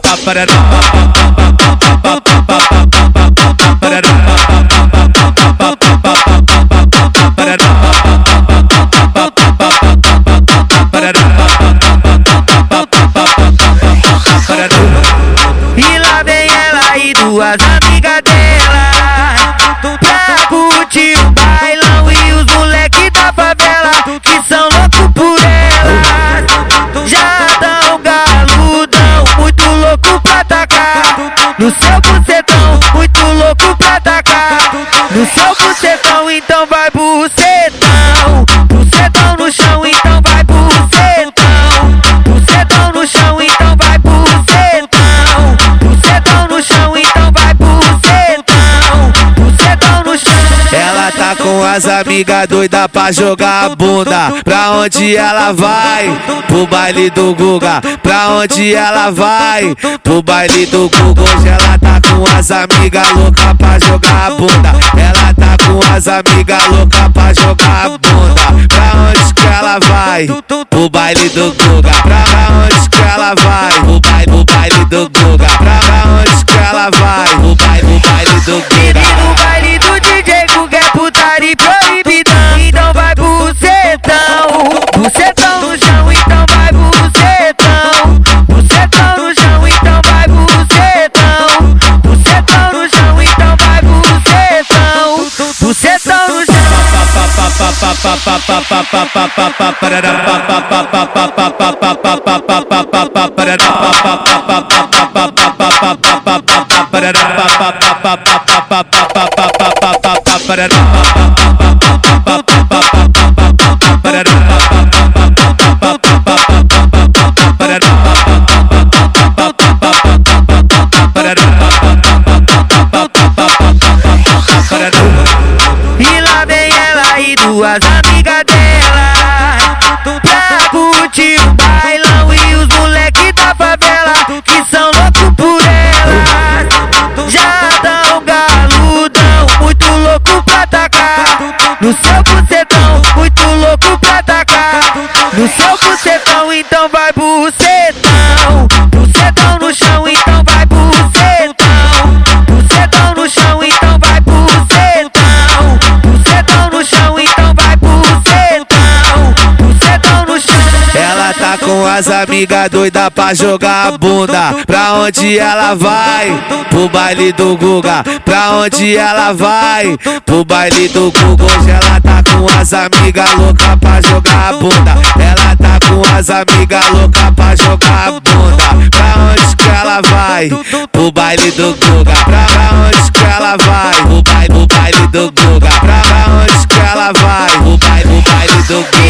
E No seu bucetão, muito louco pra atacar No seu Ela tá com as amigas doidas pra jogar a bunda. Pra onde ela vai? Pro baile do Guga. Pra onde ela vai? Pro baile do Guga. Hoje ela tá com as amigas loucas pra jogar a bunda. Ela tá com as amigas loucas pra jogar a bunda. Pra onde que ela vai? Pro baile do Guga. Pra onde que ela vai? Pro baile, pro baile do Guga. Pra onde que ela vai? Pro baile, pro baile do Guga. Chão E duas amigas dela Pra curtir o bailão e os moleque da favela Que são loucos por ela. Já dão galudão, muito louco pra atacar No seu bucetão, muito louco pra atacar No seu bucetão, então vai bucetão Ela tá com as amigas doidas pra jogar a bunda. Pra onde ela vai? Pro baile do Guga. Pra onde ela vai? Pro baile do Guga. Hoje ela tá com as amigas loucas pra jogar a bunda. Ela tá com as amigas loucas pra jogar a bunda. Pra onde que ela vai? Pro baile do Guga. Pra onde que ela vai? Pro baile, pro baile do Guga. Pra onde que ela vai? Pro baile, pro baile do Guga.